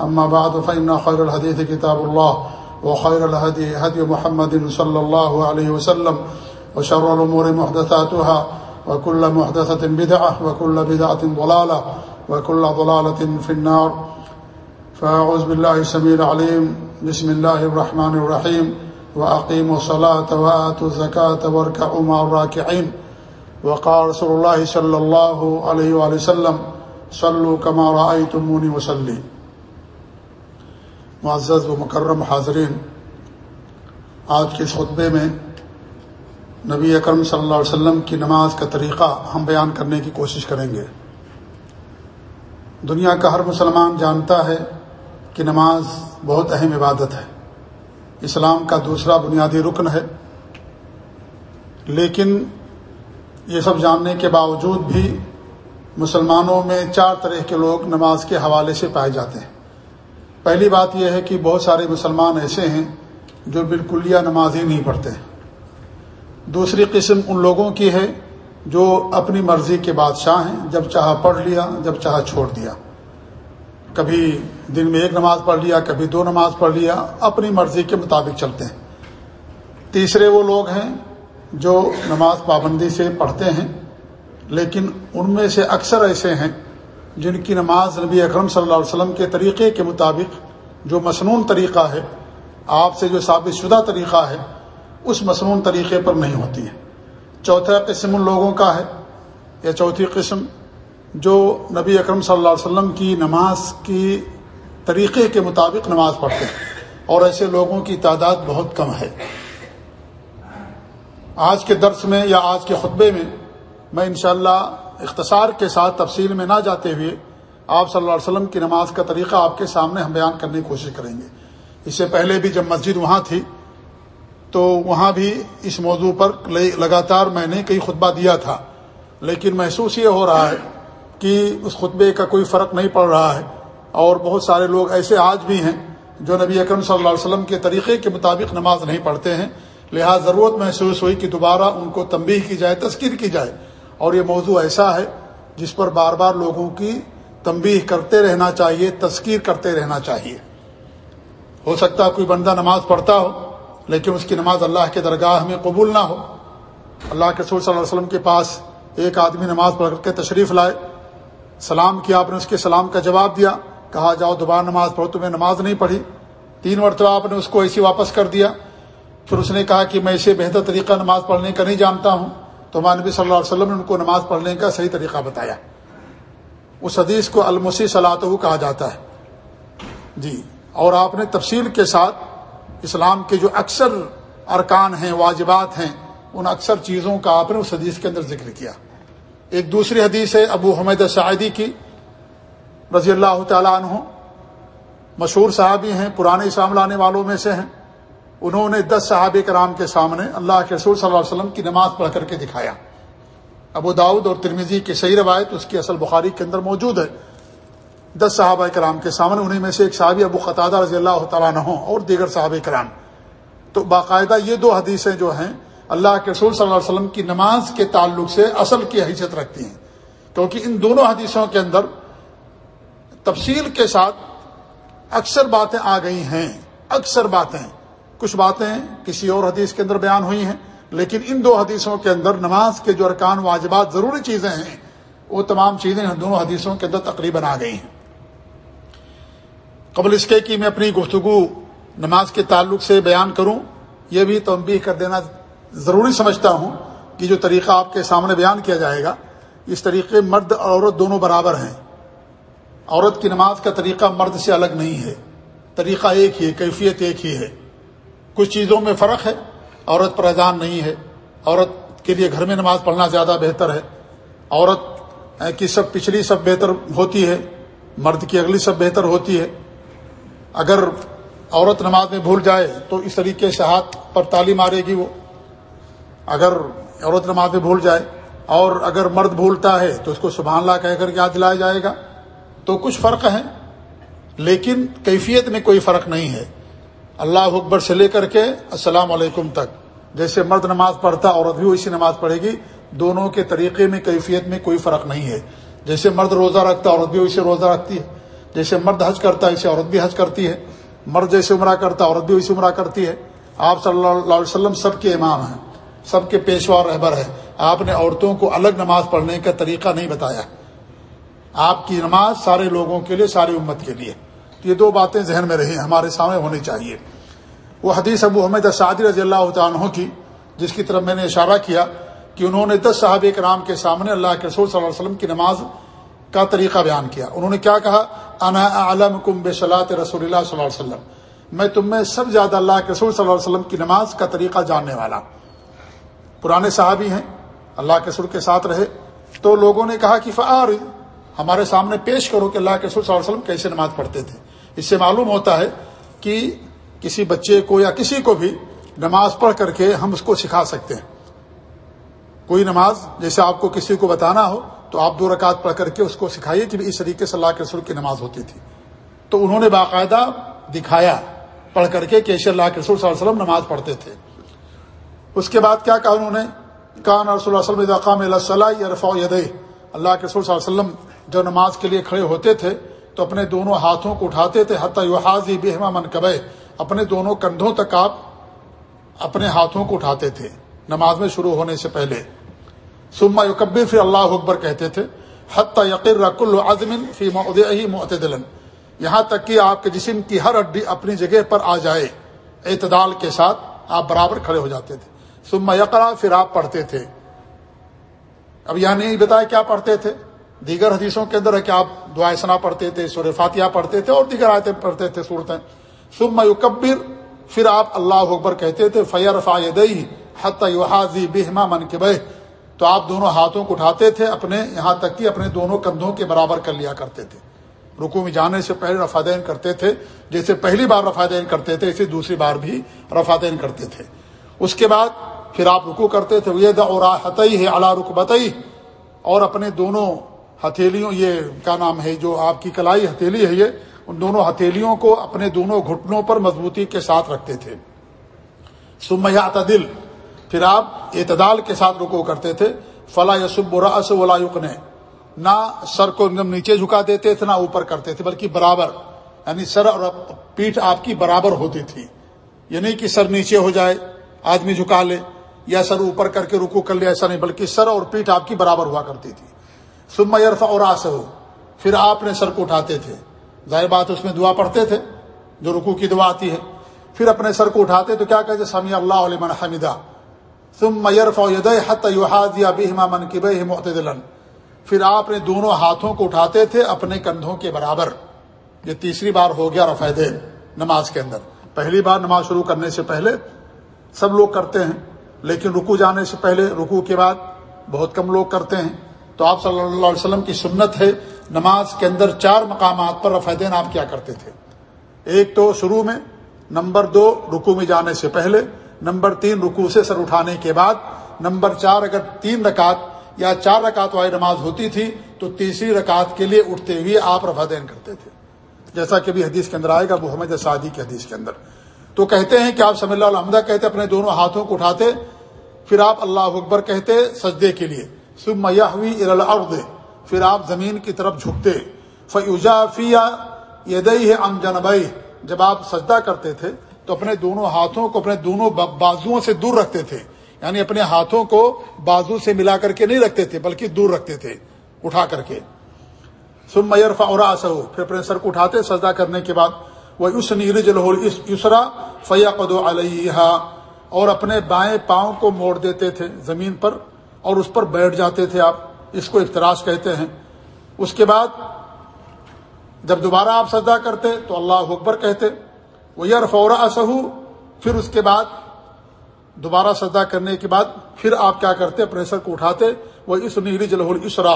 أما بعد، فإن خير الحديث كتاب الله، وخير الهدي هدي محمد صلى الله عليه وسلم، وشر الأمور محدثاتها، وكل محدثة بدعة، وكل بدعة ضلالة، وكل ضلالة في النار. فأعوذ بالله سميع العليم، بسم الله الرحمن الرحيم، وأقيموا الصلاة وآتوا الزكاة واركعوا مع الراكعين. وقال رسول الله صلى الله عليه وآله وسلم، صلوا كما رأيتموني وسلم معزز و مکرم حاضرین، آج کے اس خطبے میں نبی اکرم صلی اللہ علیہ وسلم کی نماز کا طریقہ ہم بیان کرنے کی کوشش کریں گے۔ دنیا کا ہر مسلمان جانتا ہے کہ نماز بہت اہم عبادت ہے۔ اسلام کا دوسرا بنیادی رکن ہے۔ لیکن یہ سب جاننے کے باوجود بھی مسلمانوں میں چار طرح کے لوگ نماز کے حوالے سے پائے جاتے ہیں۔ پہلی بات یہ ہے کہ بہت سارے مسلمان ایسے ہیں جو بالکل یا نماز ہی نہیں پڑھتے دوسری قسم ان لوگوں کی ہے جو اپنی مرضی کے بادشاہ ہیں، جب چاہا پڑھ لیا، جب چاہا چھوڑ دیا۔ کبھی دن میں ایک نماز پڑھ لیا، کبھی دو نماز پڑھ لیا، اپنی مرضی کے مطابق چلتے ہیں۔ تیسرے وہ لوگ ہیں جو نماز پابندی سے پڑھتے ہیں، لیکن ان میں سے اکثر ایسے ہیں جن کی نماز نبی اکرم صلی اللہ علیہ وسلم کے طریقے کے مطابق جو مصنون طریقہ ہے، آپ سے جو ثابت شدہ طریقہ ہے، اس مصنون طریقے پر نہیں ہوتی ہے۔ چوتھا قسم ان لوگوں کا ہے، یا چوتھی قسم، جو نبی اکرم صلی اللہ علیہ وسلم کی نماز کی طریقے کے مطابق نماز پڑھتے ہیں۔ اور ایسے لوگوں کی تعداد بہت کم ہے۔ آج کے درس میں یا آج کے خطبے میں میں انشاءاللہ اختصار کے ساتھ تفصیل میں نہ جاتے ہوئے آپ صلی اللہ علیہ وسلم کی نماز کا طریقہ آپ کے سامنے ہم بیان کرنے کی کوشش کریں گے۔ اس سے پہلے بھی جب مسجد وہاں تھی، تو وہاں بھی اس موضوع پر لگاتار میں نے کئی خطبہ دیا تھا۔ لیکن محسوس یہ ہو رہا ہے کہ اس خطبے کا کوئی فرق نہیں پڑ رہا ہے۔ اور بہت سارے لوگ ایسے آج بھی ہیں جو نبی اکرم صلی اللہ علیہ وسلم کے طریقے کے مطابق نماز نہیں پڑھتے ہیں۔ لہٰذا ضرورت محسوس ہوئی کہ دوبارہ ان کو تنبیہ کی جائے، تذکیر کی جائے۔ اور یہ موضوع ایسا ہے جس پر بار بار لوگوں کی تنبیہ کرتے رہنا چاہیے، تذکیر کرتے رہنا چاہیے۔ ہو سکتا ہے کوئی بندہ نماز پڑھتا ہو، لیکن اس کی نماز اللہ کے درگاہ میں قبول نہ ہو۔ اللہ کے سور صلی اللہ علیہ وسلم کے پاس ایک آدمی نماز پڑھ کے تشریف لائے۔ سلام کیا، آپ نے اس کے سلام کا جواب دیا۔ کہا، جاؤ دوبارہ نماز پڑھو، تمہیں نماز نہیں پڑھی۔ تین مرتبہ آپ نے اس کو ایسی واپس کر دیا۔ پھر اس نے کہا کہ میں اسے بہتر طریقہ نماز پڑھنے کا نہیں جانتا ہوں۔ تو ہمارے نبی صلی اللہ علیہ وسلم نے ان کو نماز پڑھنے کا صحیح طریقہ بتایا۔ اس حدیث کو المسی صلاح کہا جاتا ہے۔ جی اور آپ نے تفصیل کے ساتھ اسلام کے جو اکثر ارکان ہیں، واجبات ہیں، ان اکثر چیزوں کا آپ نے اس حدیث کے اندر ذکر کیا۔ ایک دوسری حدیث ہے ابو حمید سعیدی کی، رضی اللہ تعالیٰ عنہ۔ مشہور صحابی ہیں، پرانے اسلام لانے والوں میں سے ہیں۔ انہوں نے دس صحابہ کرام کے سامنے اللہ کے رسول صلی اللہ علیہ وسلم کی نماز پڑھ کر کے دکھایا۔ ابو داود اور ترمیزی کی صحیح روایت اس کی اصل بخاری کے اندر موجود ہے۔ دس صحابہ کرام کے سامنے انہیں میں سے ایک صحابی ابو قطع رضی اللہ تعالیٰ نہ اور دیگر صحابہ کرام۔ تو باقاعدہ یہ دو حدیثیں جو ہیں اللہ کے رسول صلی اللہ علیہ وسلم کی نماز کے تعلق سے اصل کی حیثیت رکھتی ہیں۔ کیونکہ ان دونوں حدیثوں کے اندر تفصیل کے ساتھ اکثر باتیں آ گئی ہیں۔ اکثر باتیں۔ کچھ باتیں کسی اور حدیث کے اندر بیان ہوئی ہیں، لیکن ان دو حدیثوں کے اندر نماز کے جو ارکان واجبات ضروری چیزیں ہیں، وہ تمام چیزیں دونوں حدیثوں کے اندر تقریباً آ گئی ہیں۔ قبل اس کے کہ میں اپنی گفتگو نماز کے تعلق سے بیان کروں، یہ بھی تنبیہ کر دینا ضروری سمجھتا ہوں کہ جو طریقہ آپ کے سامنے بیان کیا جائے گا، اس طریقے مرد اور عورت دونوں برابر ہیں۔ عورت کی نماز کا طریقہ مرد سے الگ نہیں ہے، طریقہ ایک ہی ہے، کیفیت ایک ہی ہے۔ کچھ چیزوں میں فرق ہے، عورت پر اذان نہیں ہے۔ عورت کے لیے گھر میں نماز پڑھنا زیادہ بہتر ہے۔ عورت کی سب پچھلی سب بہتر ہوتی ہے، مرد کی اگلی سب بہتر ہوتی ہے۔ اگر عورت نماز میں بھول جائے تو اس طریقے سے ہاتھ پر تالی مارے گی وہ۔ اگر عورت نماز میں بھول جائے اور اگر مرد بھولتا ہے تو اس کو سبحان اللہ کہہ کر یاد دلایا جائے گا۔ تو کچھ فرق ہے لیکن کیفیت میں کوئی فرق نہیں ہے۔ اللہ اکبر سے لے کر کے السلام علیکم تک۔ جیسے مرد نماز پڑھتا عورت بھی ویسی نماز پڑھے گی، دونوں کے طریقے میں، کیفیت میں کوئی فرق نہیں ہے۔ جیسے مرد روزہ رکھتا عورت بھی ویسے روزہ رکھتی ہے۔ جیسے مرد حج کرتا ہے اسے عورت بھی حج کرتی ہے۔ مرد جیسے عمرہ کرتا عورت بھی ویسے عمرہ کرتی ہے۔ آپ صلی اللہ علیہ وسلم سب کے امام ہیں، سب کے پیشوا رہبر ہے آپ نے عورتوں کو الگ نماز پڑھنے کا طریقہ نہیں بتایا۔ آپ کی نماز سارے لوگوں کے لیے، ساری امت کے لیے۔ یہ دو باتیں ذہن میں رہی ہمارے سامنے ہونی چاہیے۔ وہ حدیث ابو حمید سعدی رضی اللہ عنہ کی، جس کی طرف میں نے اشارہ کیا کہ انہوں نے دس صحاب کرام کے سامنے اللہ کے رسول صلی اللہ علیہ وسلم کی نماز کا طریقہ بیان کیا۔ انہوں نے کیا کہا؟ انا عالم کم بے رسول اللہ صلی اللہ علیہ وسلم۔ میں تم میں سب زیادہ اللہ کے رسول صلی اللہ علیہ وسلم کی نماز کا طریقہ جاننے والا۔ پرانے صحابی ہیں، اللہ کے سر کے ساتھ رہے۔ تو لوگوں نے کہا کہ فعار ہمارے سامنے پیش کرو کہ اللہ کے سر صلی اللہ علیہ وسلم کیسے نماز پڑھتے تھے۔ اس سے معلوم ہوتا ہے کہ کسی بچے کو یا کسی کو بھی نماز پڑھ کر کے ہم اس کو سکھا سکتے ہیں۔ کوئی نماز جیسے آپ کو کسی کو بتانا ہو تو آپ دو رکعت پڑھ کر کے اس کو سکھائیے کہ اس طریقے سے اللہ کے رسول کی نماز ہوتی تھی۔ تو انہوں نے باقاعدہ دکھایا پڑھ کر کے کہ ایسے اللہ کے رسول صلی اللہ علیہ وسلم نماز پڑھتے تھے۔ اس کے بعد کیا کہا انہوں نے؟ کان رسول اللہ وسلم اقام اللہ اللہ کے رسول صلی اللہ علیہ وسلم جو نماز کے لیے کھڑے ہوتے تھے، تو اپنے دونوں ہاتھوں کو اٹھاتے تھے، حتیٰ حاضی بہما منقبے اپنے دونوں کندھوں تک آپ اپنے ہاتھوں کو اٹھاتے تھے، نماز میں شروع ہونے سے پہلے۔ سما یقبر پھر اللہ اکبر کہتے تھے، حتیٰ یقر رق العظم فی معتدل یہاں تک کہ آپ کے جسم کی ہر ہڈی اپنی جگہ پر آ جائے، اعتدال کے ساتھ آپ برابر کھڑے ہو جاتے تھے۔ سما یقرا پھر آپ پڑھتے تھے۔ اب یہاں نہیں بتایا کیا پڑھتے تھے۔ دیگر حدیثوں کے اندر ہے کہ آپ دعا سنا پڑھتے تھے سور فاتحہ پڑھتے تھے اور دیگر آیتیں پڑھتے تھے، صورتیں۔ سما یکبر، پھر آپ اللہ اکبر کہتے تھے فیر فائدئی حتی بہما من کے تو آپ دونوں ہاتھوں کو اٹھاتے تھے، اپنے یہاں تک کہ اپنے دونوں کندھوں کے برابر کر لیا کرتے تھے۔ رکو میں جانے سے پہلے رفادین کرتے تھے، جیسے پہلی بار رفادین کرتے تھے اسی دوسری بار بھی رفادین کرتے تھے۔ اس کے بعد پھر آپ رکو کرتے تھے یہ اور ہے اور اپنے دونوں ہتھیلیوں، یہ کیا نام ہے، جو آپ کی کلائی ہتھیلی ہے، یہ ان دونوں ہتھیلیوں کو اپنے دونوں گھٹنوں پر مضبوطی کے ساتھ رکھتے تھے۔ سمیات دل پھر آپ اعتدال کے ساتھ رکو کرتے تھے۔ فلاں یسب راس ولا یقن نہ سر کو نیچے جھکا دیتے تھے، نہ اوپر کرتے تھے، بلکہ برابر یعنی سر اور پیٹھ آپ کی برابر ہوتی تھی۔ یعنی کہ سر نیچے ہو جائے، آدمی جھکا لے یا سر اوپر کر کے رکو کر لے، ایسا نہیں، بلکہ سر اور پیٹھ آپ کی برابر ہوا کرتی تھی۔ سما یرف اور آس پھر آپ نے سر کو اٹھاتے تھے. ظاہر بات اس میں دعا پڑھتے تھے. جو رکو کی دعا آتی ہے. پھر اپنے سر کو اٹھاتے تو کیا کہتے سمی اللہ علیہ حمیدہ تم میئر فوید بہما من کی بہ پھر آپ نے دونوں ہاتھوں کو اٹھاتے تھے اپنے کندھوں کے برابر. یہ تیسری بار ہو گیا رفید نماز کے اندر. پہلی بار نماز شروع کرنے سے پہلے سب لوگ کرتے ہیں. لیکن رکو جانے سے پہلے رکو کے بعد بہت کم لوگ کرتے ہیں. تو آپ صلی اللہ علیہ وسلم کی سنت ہے، نماز کے اندر چار مقامات پر رفیدین آپ کیا کرتے تھے۔ ایک تو شروع میں، نمبر دو رکو میں جانے سے پہلے، نمبر تین رکو سے سر اٹھانے کے بعد، نمبر چار اگر تین رکعت یا چار رکعت والی نماز ہوتی تھی، تو تیسری رکعت کے لیے اٹھتے ہوئے آپ رفادین کرتے تھے۔ جیسا کہ بھی حدیث کے اندر آئے گا محمد سعدی کی حدیث کے اندر۔ تو کہتے ہیں کہ آپ سمی اللہ الحمدہ کہتے اپنے دونوں ہاتھوں کو اٹھاتے، پھر آپ اللہ اکبر کہتے سجدے کے لیے۔ سب میاں ہوئی ارد پھر آپ زمین کی طرف جھکتے. فیوجا فیا یدئی ہے ام جنبئی جب آپ سجدہ کرتے تھے تو اپنے دونوں ہاتھوں کو اپنے دونوں بازوؤں سے دور رکھتے تھے. یعنی اپنے ہاتھوں کو بازو سے ملا کر کے نہیں رکھتے تھے، بلکہ دور رکھتے تھے، اٹھا کر کے. سم میئر فوراً سہو پھر اپنے سر کو اٹھاتے سجدہ کرنے کے بعد. وہ اس نیرج لہور یسرا فیا قدو علیہ اور اپنے بائیں پاؤں کو موڑ دیتے تھے زمین پر. اور اس پر بیٹھ جاتے تھے آپ، اس کو افتراش کہتے ہیں۔ اس کے بعد جب دوبارہ آپ سجدہ کرتے تو اللہ اکبر کہتے وہ یار فوراً سہو پھر اس کے بعد دوبارہ سجدہ کرنے کے بعد پھر آپ کیا کرتے، اپنے سر کو اٹھاتے۔ وہ اس نیری جلح اسرا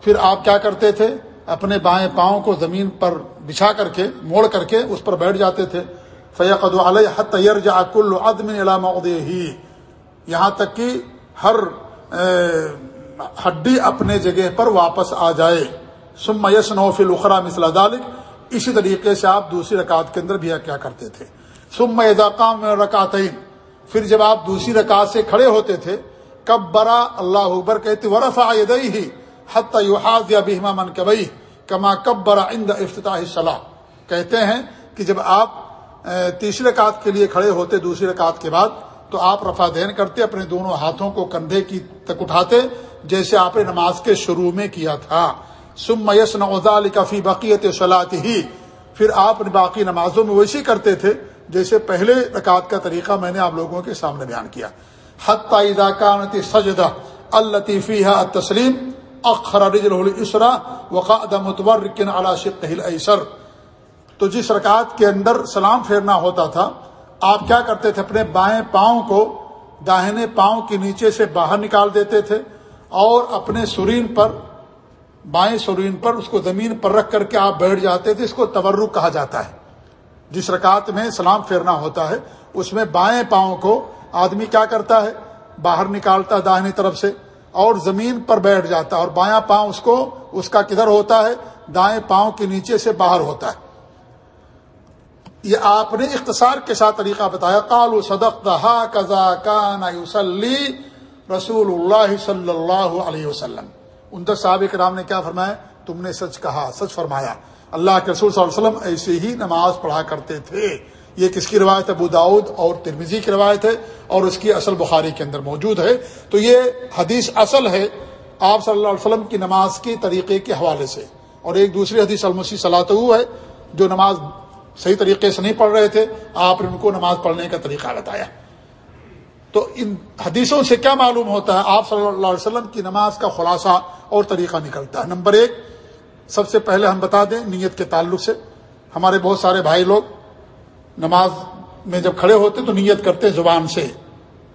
پھر آپ کیا کرتے تھے، اپنے بائیں پاؤں کو زمین پر بچھا کر کے، موڑ کر کے اس پر بیٹھ جاتے تھے۔ فیقد علیہ تیر جا کل عدم علامہ ہی یہاں تک کہ ہر ہڈی اپنے جگہ پر واپس آ جائے۔ سم یس نوفل اخرا مثلا دالک اسی طریقے سے آپ دوسری رکعت کے اندر بھی کیا کرتے تھے۔ سم اضاقام رکعتین پھر جب آپ دوسری رکعت سے کھڑے ہوتے تھے کب برا اللہ اکبر، کہتے ورفا ہی حت یوحاظ یا بہما من کبئی کما کب برا اند افتتاح صلاح کہتے ہیں کہ جب آپ تیسری رکعت کے لیے کھڑے ہوتے، دوسری رکعت کے بعد تو آپ رفا دین کرتے، اپنے دونوں ہاتھوں کو کندھے کی تک اٹھاتے، جیسے آپ نے نماز کے شروع میں کیا تھا۔ سم میس نوزا کفی بقیت صلاحت ہی پھر آپ باقی نمازوں میں ویسے کرتے تھے، جیسے پہلے رکعت کا طریقہ میں نے آپ لوگوں کے سامنے بیان کیا۔ حت سجدہ الطیفی تسلیم اخرا وقا متبرکن علی ایسر تو جس رکعت کے اندر سلام پھیرنا ہوتا تھا آپ کیا کرتے تھے؟ اپنے بائیں پاؤں کو داہنے پاؤں کے نیچے سے باہر نکال دیتے تھے اور اپنے سرین پر، بائیں سرین پر، اس کو زمین پر رکھ کر کے آپ بیٹھ جاتے تھے، اس کو تورک کہا جاتا ہے۔ جس رکعت میں سلام پھیرنا ہوتا ہے، اس میں بائیں پاؤں کو آدمی کیا کرتا ہے؟ باہر نکالتا داہنی طرف سے اور زمین پر بیٹھ جاتا ہے اور بایاں پاؤں اس کو، اس کا کدھر ہوتا ہے؟ دائیں پاؤں کے نیچے سے باہر ہوتا ہے۔ یہ آپ نے اختصار کے ساتھ طریقہ بتایا کالو صدق دہا کزا کان رسول اللہ صلی اللہ علیہ وسلم۔ ان صاحب کرام نے کیا فرمایا؟ تم نے سچ کہا، سچ فرمایا۔ اللہ کے رسول صلی اللہ علیہ وسلم ایسے ہی نماز پڑھا کرتے تھے۔ یہ کس کی روایت ہے؟ داؤد اور ترمیزی کی روایت ہے اور اس کی اصل بخاری کے اندر موجود ہے۔ تو یہ حدیث اصل ہے آپ صلی اللہ علیہ وسلم کی نماز کے طریقے کے حوالے سے۔ اور ایک دوسری حدیث المسی صلاح ہے جو نماز صحیح طریقے سے نہیں پڑھ رہے تھے، آپ نے ان کو نماز پڑھنے کا طریقہ بتایا۔ تو ان حدیثوں سے کیا معلوم ہوتا ہے، آپ صلی اللہ علیہ وسلم کی نماز کا خلاصہ اور طریقہ نکلتا ہے۔ نمبر ایک، سب سے پہلے ہم بتا دیں نیت کے تعلق سے۔ ہمارے بہت سارے بھائی لوگ نماز میں جب کھڑے ہوتے تو نیت کرتے زبان سے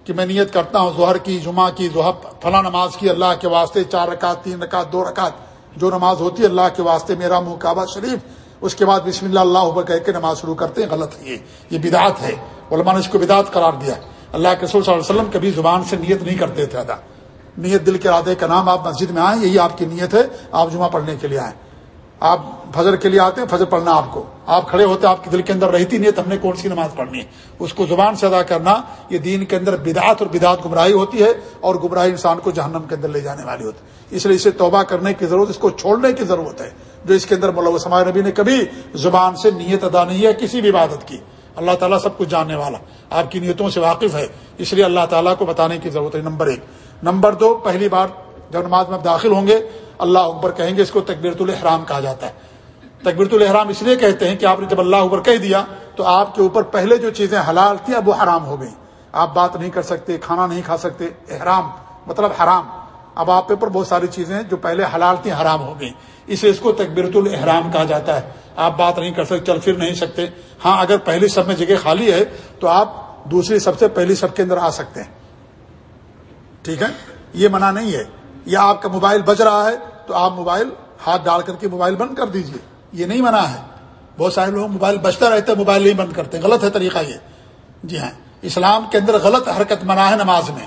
کہ میں نیت کرتا ہوں، ظہر کی، جمعہ کی ظہر فلاں نماز کی، اللہ کے واسطے چار رکعت، تین رکعت، دو رکعت، جو نماز ہوتی ہے اللہ کے واسطے، میرا منہ کعبہ شریف اس کے بعد بسم اللہ اللہ کہہ کے نماز شروع کرتے ہیں، غلط ہے یہ بدعت ہے۔ علماء نے اس کو بدعت قرار دیا۔ اللہ کے رسول صلی اللہ علیہ وسلم کبھی زبان سے نیت نہیں کرتے تھے ادا۔ نیت دل کے ارادے کا نام آپ مسجد میں آئیں، یہی آپ کی نیت ہے، آپ جمعہ پڑھنے کے لیے آئیں۔ آپ فجر کے لیے آتے ہیں، فجر پڑھنا آپ کو۔ آپ کھڑے ہوتے آپ کے دل کے اندر رہتی نیت، ہم نے کون سی نماز پڑھنی ہے؟ اس کو زبان سے ادا کرنا، یہ دین کے اندر بدعت اور بدعت گمراہی ہوتی ہے اور گمراہی انسان کو جہنم کے اندر لے جانے والی ہوتی ہے۔ اس لیے اسے توبہ کرنے کی ضرورت، اس کو چھوڑنے کی ضرورت ہے۔ جو اس کے اندر ملوث ہمارے نبی نے کبھی زبان سے نیت ادا نہیں ہے، کسی بھی عبادت کی۔ اللہ تعالیٰ سب کچھ جاننے والا۔ آپ کی نیتوں سے واقف ہے۔ اس لیے اللہ تعالیٰ کو بتانے کی ضرورت ہے۔ نمبر ایک۔ نمبر دو، پہلی بار جب نماز میں داخل ہوں گے، اللہ اکبر کہیں گے، اس کو تقبیرت الحرام کہا جاتا ہے۔ تقبیرت الحرام اس لیے کہتے ہیں کہ آپ نے جب اللہ اکبر کہہ دیا، تو آپ کے اوپر پہلے جو چیزیں حلال تھیں، اب وہ حرام ہو گئی آپ بات نہیں کر سکتے، کھانا نہیں کھا سکتے، احرام مطلب حرام۔ اب آپ کے اوپر بہت ساری چیزیں جو پہلے حلال تھیں، حرام ہو گئی اسے اس کو تقبیرت الحرام کہا جاتا ہے۔ آپ بات نہیں کر سکتے، چل پھر نہیں سکتے۔ ہاں اگر پہلی سب میں جگہ خالی ہے تو آپ دوسری سب سے پہلی سب کے اندر آ سکتے ہیں۔ ٹھیک ہے؟ یہ منع نہیں ہے۔ یا آپ کا موبائل بج رہا ہے تو آپ موبائل ہاتھ ڈال کر کے موبائل بند کر دیجیے۔ یہ نہیں منع ہے۔ بہت سارے لوگ موبائل بچتا رہتا ہے، موبائل نہیں بند کرتے۔ غلط ہے طریقہ یہ۔ جی ہاں اسلام کے اندر غلط حرکت منع ہے نماز میں۔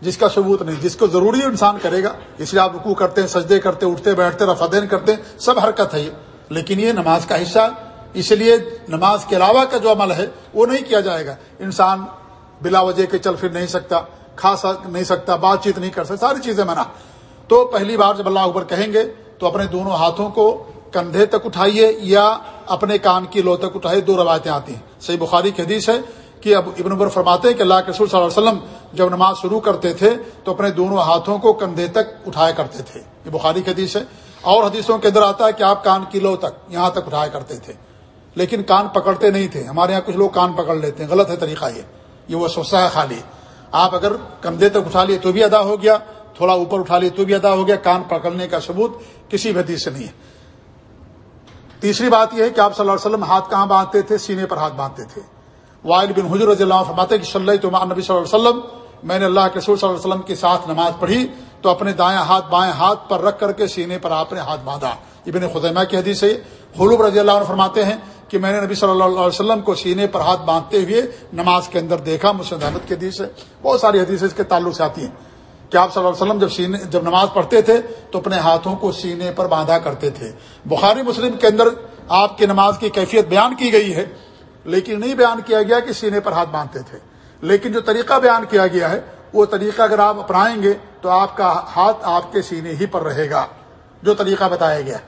جس کا ثبوت نہیں، جس کو ضروری انسان کرے گا، اس لیے آپ رکو کرتے ہیں، سجدے کرتے اٹھتے، بیٹھتے رفدین کرتے ہیں، سب حرکت ہے یہ۔ لیکن یہ نماز کا حصہ اس لیے نماز کے علاوہ کا جو عمل ہے، وہ نہیں کیا جائے گا۔ انسان بلا وجہ کے چل پھر نہیں سکتا، کھا نہیں سکتا، بات چیت نہیں کر سکتا، ساری چیزیں منع۔ تو پہلی بار جب اللہ اوپر کہیں گے، تو اپنے دونوں ہاتھوں کو کندھے تک اٹھائیے یا اپنے کان کی لو تک اٹھائیے، دو روایتیں آتی ہیں۔ صحیح بخاری کی حدیث ہے کہ اب ابن عبر فرماتے ہیں کہ اللہ کے رسول صلی اللہ علیہ وسلم جب نماز شروع کرتے تھے تو اپنے دونوں ہاتھوں کو کندھے تک اٹھایا کرتے تھے۔ یہ بخاری کی حدیث ہے۔ اور حدیثوں کے اندر آتا ہے کہ آپ کان کی لو تک، یہاں تک اٹھایا کرتے تھے۔ لیکن کان پکڑتے نہیں تھے۔ ہمارے یہاں کچھ لوگ کان پکڑ لیتے ہیں۔ غلط ہے طریقہ یہ۔ یہ وہ سوچتا ہے خالی۔ آپ اگر کندھے تک اٹھا لیے تو بھی ادا ہو گیا، تھوڑا اوپر اٹھا لیے تو بھی ادا ہو گیا۔ کان پکڑنے کا ثبوت کسی بھی حدیث سے نہیں ہے۔ تیسری بات یہ ہے کہ آپ صلی اللہ علیہ وسلم ہاتھ کہاں باندھتے تھے؟ سینے پر ہاتھ باندھتے تھے۔ وائل بن حجر رضی اللہ فرماتے کہ صلی اللہ نبی صلی اللہ علیہ وسلم میں نے اللہ کے رسول صلی اللہ علیہ وسلم کے ساتھ نماز پڑھی تو اپنے دائیں ہاتھ، بائیں ہاتھ پر رکھ کر کے سینے پر آپ نے ہاتھ باندھا۔ ابن خدیمہ کی حدیث ہے۔ حلوب رضی اللہ عنہ فرماتے ہیں کہ میں نے نبی صلی اللہ علیہ وسلم کو سینے پر ہاتھ باندھتے ہوئے نماز کے اندر دیکھا۔ مسلم احمد کی حدیث ہے۔ بہت ساری حدیث اس کے تعلق سے آتی ہیں۔ کہ آپ صلی اللہ علیہ وسلم جب سینے، جب نماز پڑھتے تھے تو اپنے ہاتھوں کو سینے پر باندھا کرتے تھے۔ بخاری مسلم کے اندر آپ کی نماز کی کیفیت بیان کی گئی ہے، لیکن نہیں بیان کیا گیا کہ سینے پر ہاتھ باندھتے تھے۔ لیکن جو طریقہ بیان کیا گیا ہے، وہ طریقہ اگر آپ اپنائیں گے تو آپ کا ہاتھ آپ کے سینے ہی پر رہے گا۔ جو طریقہ بتایا گیا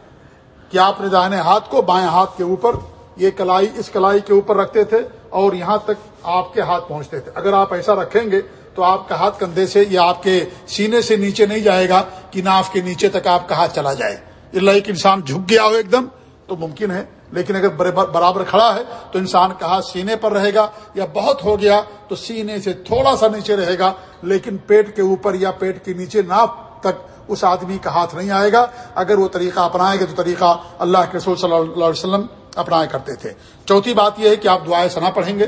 کہ آپ نے داہنے ہاتھ کو بائیں ہاتھ کے اوپر، یہ کلائی، اس کلائی کے اوپر رکھتے تھے اور یہاں تک آپ کے ہاتھ پہنچتے تھے۔ اگر آپ ایسا رکھیں گے تو آپ کا ہاتھ کندھے سے یا آپ کے سینے سے نیچے نہیں جائے گا کہ ناف کے نیچے تک آپ کا ہاتھ چلا جائے۔ اللہ ایک انسان جھک گیا ہو ایک دم، تو ممکن ہے لیکن اگر برابر کھڑا ہے تو انسان کا ہاتھ سینے پر رہے گا یا بہت ہو گیا تو سینے سے تھوڑا سا نیچے رہے گا، لیکن پیٹ کے اوپر یا پیٹ کے نیچے ناپ تک اس آدمی کا ہاتھ نہیں آئے گا۔ اگر وہ طریقہ اپنائے گا تو طریقہ اللہ کے رسول صلی اللہ علیہ وسلم اپنایا کرتے تھے۔ چوتھی بات یہ ہے کہ آپ دعائیں سنا پڑھیں گے۔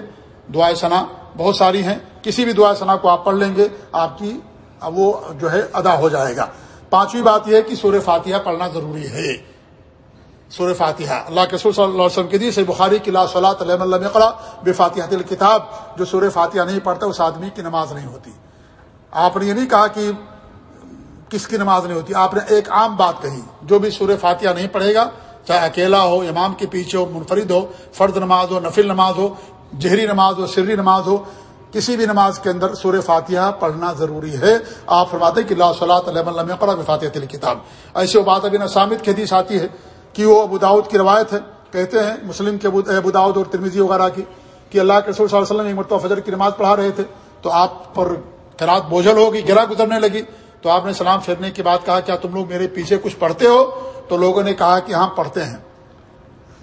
دعائیں سنا بہت ساری ہیں۔ کسی بھی دعائیں سنا کو آپ پڑھ لیں گے، آپ کی وہ جو ہے ادا ہو جائے گا۔ پانچویں بات یہ ہے کہ سورہ فاتحہ پڑھنا ضروری ہے۔ سور فاتحہ۔ اللہ کے صلی اللہ علیہ وسلم کے دی سے بخاری کی لا صلاح علیہ اللہ قلع بے فاتحہ دل کتاب جو سور فاتحہ نہیں پڑھتا، اس آدمی کی نماز نہیں ہوتی۔ آپ نے یہ نہیں کہا کہ کس کی نماز نہیں ہوتی، آپ نے ایک عام بات کہی۔ جو بھی سور فاتحہ نہیں پڑھے گا، چاہے اکیلا ہو، امام کے پیچھے ہو، منفرد ہو، فرد نماز ہو، نفل نماز ہو، جہری نماز ہو، سری نماز ہو، کسی بھی نماز کے اندر سور فاتحہ پڑھنا ضروری ہے۔ آپ فرماتے کہ اللہ صلاح علیہ اللہ قلع بے فاتحہ کتاب ایسے وہ بات ابھی نسامد کی حدیث آتی ہے۔ کہ وہ ابوداؤد کی روایت ہے، کہتے ہیں، مسلم کے ابوداؤد اور ترمیزی وغیرہ کی، کہ اللہ کے رسول صلی اللہ علیہ وسلم ایک مرتبہ فجر کی نماز پڑھا رہے تھے، تو آپ پر رات بوجھل ہوگی، گرا گزرنے لگی۔ تو آپ نے سلام پھیرنے کے بعد کہا، کیا تم لوگ میرے پیچھے کچھ پڑھتے ہو؟ تو لوگوں نے کہا کہ ہاں پڑھتے ہیں۔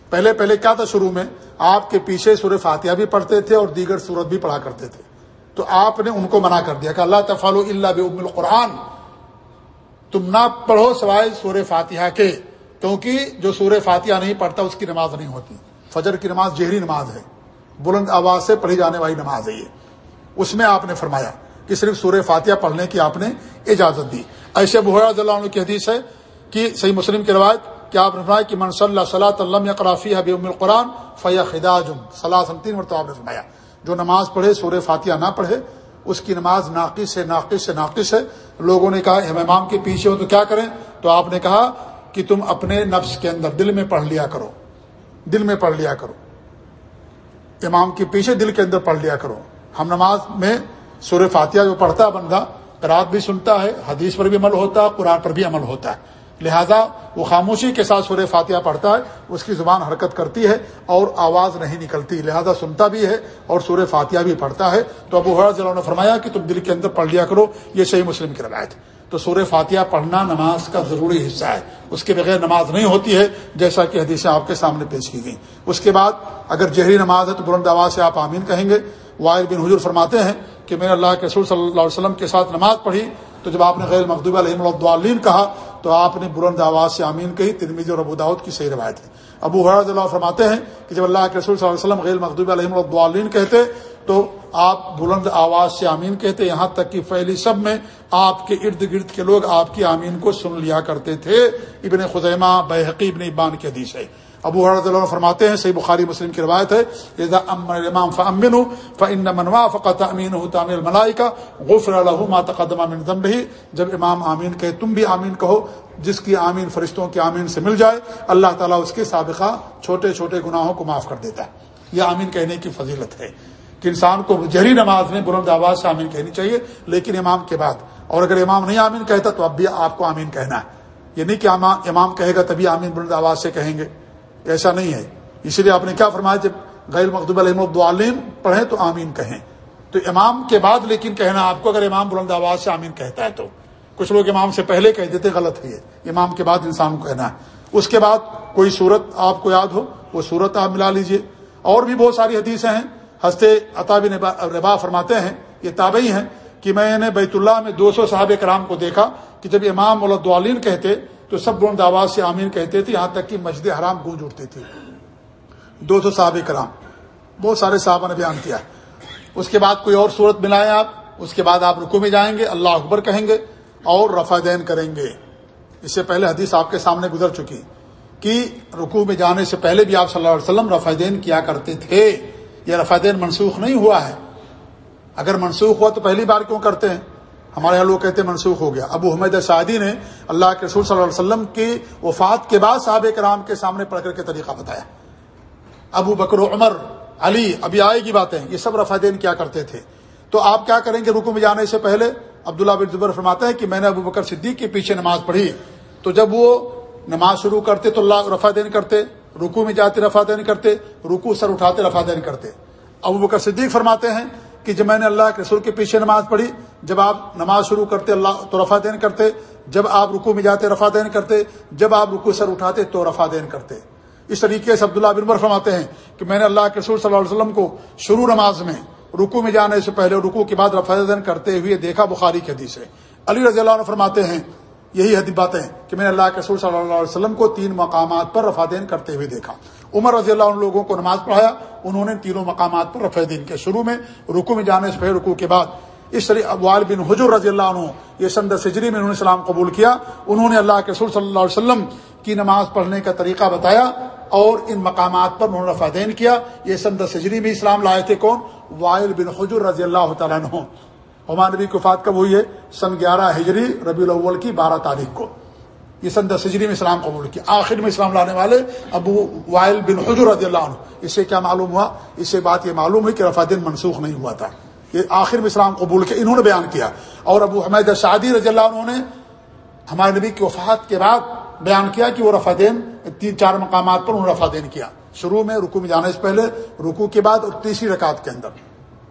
پہلے پہلے کیا تھا شروع میں؟ آپ کے پیچھے سور فاتحہ بھی پڑھتے تھے اور دیگر سورت بھی پڑھا کرتے تھے۔ تو آپ نے ان کو منع کر دیا کہ اللہ تفال اللہ بم القرآن، تم نہ پڑھو سوائے سور فاتحہ کے۔ کیونکہ جو سور فاتحہ نہیں پڑھتا، اس کی نماز نہیں ہوتی۔ فجر کی نماز جہری نماز ہے۔ بلند آواز سے پڑھی جانے والی نماز ہے یہ۔ اس میں آپ نے فرمایا کہ صرف سور فاتحہ پڑھنے کی آپ نے اجازت دی۔ ایسے بحرا عنہ کی حدیث ہے کہ صحیح مسلم کی روایت کہ آپ نے فرمایا کہ من صلی اللہ صلاح اللہ قرافی حبی ام القرآن فیا خداج۔ صلاح تین مرتبہ آپ نے فرمایا۔ جو نماز پڑھے سور فاتحہ نہ پڑھے، اس کی نماز ناقص سے ناقص سے ناقص ہے۔ لوگوں نے کہا، امام کے پیچھے ہو تو کیا کریں؟ تو آپ نے کہا کہ تم اپنے نفس کے اندر دل میں پڑھ لیا کرو۔ دل میں پڑھ لیا کرو۔ امام کے پیچھے دل کے اندر پڑھ لیا کرو۔ ہم نماز میں سور فاتحہ جو پڑھتا ہے بندہ، رات بھی سنتا ہے، حدیث پر بھی عمل ہوتا ہے، قرآن پر بھی عمل ہوتا ہے۔ لہذا وہ خاموشی کے ساتھ سورہ فاتحہ پڑھتا ہے، اس کی زبان حرکت کرتی ہے اور آواز نہیں نکلتی۔ لہذا سنتا بھی ہے اور سورہ فاتحہ بھی پڑھتا ہے۔ تو ابو حرا نے فرمایا کہ تم دل کے اندر پڑھ لیا کرو، یہ صحیح مسلم کی روایت تو سورہ فاتحہ پڑھنا نماز کا ضروری حصہ ہے۔ اس کے بغیر نماز نہیں ہوتی ہے، جیسا کہ حدیثیں آپ کے سامنے پیش کی گئی اس کے بعد اگر جہری نماز ہے تو بلند آواز سے آپ آمین کہیں گے۔ وائر بن حضور فرماتے ہیں کہ میں اللہ کے رسول صلی اللہ علیہ وسلم کے ساتھ نماز پڑھی۔ تو جب آپ نے غیر مقدوب علیہ الدعلین کہا، تو آپ نے بلند آواز سے آمین کہی۔ ترمیز اور ابوداؤد کی صحیح روایت ہے۔ ابو حرض اللہ فرماتے ہیں کہ جب اللہ کے رسول صلی اللہ علیہ وسلم غیر مقدوب علیہ الدعلین کہتے تو آپ بلند آواز سے آمین کہتے یہاں تک کہ پہلی سب میں آپ کے ارد گرد کے لوگ آپ کی آمین کو سن لیا کرتے تھے۔ ابن خزیمہ بحقی ابن ابان کے حدیث ہے۔ ابو حرض اللہ فرماتے ہیں، صحیح بخاری مسلم کی روایت ہے امام فن منوا فقط امین تعمیر ملائی کا غفر الحما تقدمہ من ذنبه۔ جب امام آمین کہے، تم بھی آمین کہو، جس کی آمین فرشتوں کی آمین سے مل جائے، اللہ تعالیٰ اس کے سابقہ چھوٹے چھوٹے گناہوں کو معاف کر دیتا ہے۔ یہ آمین کہنے کی فضیلت ہے۔ کہ انسان کو جہری نماز میں بلند آواز سے آمین کہنی چاہیے، لیکن امام کے بعد۔ اور اگر امام نہیں آمین کہتا تو اب بھی آپ کو آمین کہنا ہے۔ یہ نہیں کہ امام کہے گا تبھی آمین بلند آواز سے کہیں گے۔ ایسا نہیں ہے۔ اسی لیے آپ نے کیا فرمایا، جب غیر مقدوب علیہ الدعالین پڑھیں تو آمین کہیں۔ تو امام کے بعد لیکن کہنا، آپ کو اگر امام بلند آواز سے آمین کہتا ہے تو۔ کچھ لوگ امام سے پہلے کہہ دیتے، غلط ہے امام کے بعد انسان کو کہنا ہے۔ اس کے بعد کوئی صورت آپ کو یاد ہو، وہ صورت آپ ملا لیجیے۔ اور بھی بہت ساری حدیثیں ہیں۔ ہنستے عطابی ربا فرماتے ہیں، یہ تابعی ہیں، کہ میں نے بیت اللہ میں دو سو صحابہ کرام کو دیکھا، کہ جب امام مولدوالین کہتے، تو سب بلند آواز سے آمین کہتے تھے، یہاں تک کہ مسجد حرام گونج اٹھتی تھی دو سو صحابہ کرام۔ بہت سارے صحابہ نے بیان کیا۔ اس کے بعد کوئی اور صورت ملائیں آپ، اس کے بعد آپ رکو میں جائیں گے، اللہ اکبر کہیں گے، اور رفا دین کریں گے۔ اس سے پہلے حدیث آپ کے سامنے گزر چکی۔ کہ رکو میں جانے سے پہلے بھی آپ صلی اللہ علیہ وسلم رفا دین کیا کرتے تھے۔ یہ رفا دین منسوخ نہیں ہوا ہے۔ اگر منسوخ ہوا تو پہلی بار کیوں کرتے ہیں؟ ہمارے یہاں لوگ کہتے ہیں منسوخ ہو گیا۔ ابو حمید سعدی نے اللہ کے رسول صلی اللہ علیہ وسلم کی وفات کے بعد صحابہ کرام کے سامنے پڑھ کر کے طریقہ بتایا۔ ابو بکر عمر، علی، ابھی آئے گی باتیں۔ یہ سب رفا دین کیا کرتے تھے؟ تو آپ کیا کریں گے رکو میں جانے سے پہلے؟ عبداللہ بن زبر فرماتے ہیں کہ میں نے ابو بکر صدیق کے پیچھے نماز پڑھی۔ تو جب وہ نماز شروع کرتے تو اللہ رفا دین کرتے۔ رکو میں جاتے رفا دین کرتے رکو سر اٹھاتے رفا دین کرتے۔ ابو بکر صدیق فرماتے ہیں کہ جب میں نے اللہ کے رسول کے پیچھے نماز پڑھی، جب آپ نماز شروع کرتے، اللہ تو رفا دین کرتے۔ جب آپ رکو میں جاتے رفا دین کرتے۔ جب آپ رکو سر اٹھاتے، تو رفا دین کرتے۔ اس طریقے سے عبداللہ بن فرماتے ہیں کہ میں نے اللہ کے رسول صلی اللہ علیہ وسلم کو شروع نماز میں رکو میں جانے سے پہلے رکو کے بعد رفا دین کرتے ہوئے دیکھا بخاری کے حدیث سے علی رضی اللہ عنہ فرماتے ہیں یہی حدیث باتیں کہ میں نے اللہ کے رسول صلی اللہ علیہ وسلم کو تین مقامات پر رفا دین کرتے ہوئے دیکھا۔ عمر رضی اللہ عنہ لوگوں کو نماز پڑھایا، انہوں نے تینوں مقامات پر رفع دین کے شروع میں رکو میں جانے سے رکو کے بعد۔ اس طرح ابوال بن حجر رضی اللہ عنہ، یہ سند سجری میں انہوں نے اسلام قبول کیا۔ انہوں نے اللہ کے رسول صلی اللہ علیہ وسلم کی نماز پڑھنے کا طریقہ بتایا اور ان مقامات پر انہوں نے رفع دین کیا۔ یہ سند سجری میں اسلام لائے تھے کون؟ وائل بن حجر رضی اللہ تعالیٰ عنہ۔ ہمارے نبی کفات کب ہوئی ہے، سن گیارہ ہجری ربی الاول کی بارہ تاریخ کو۔ یہ سن دس ہجری میں اسلام قبول کیا۔ آخر میں اسلام لانے والے ابو وائل بن حجر رضی اللہ عنہ۔ اس سے کیا معلوم ہوا؟ اس سے بات یہ معلوم ہوئی کہ رفا دن منسوخ نہیں ہوا تھا۔ یہ آخر میں اسلام قبول کیا، انہوں نے بیان کیا۔ اور ابو حمید شادی رضی اللہ عنہ نے ہمارے نبی کی وفات کے بعد بیان کیا کہ وہ رفا دین، تین چار مقامات پر انہوں نے رفا دین کیا۔ شروع میں رکو میں جانے سے پہلے رکو کے بعد اور تیسری رکعت کے اندر۔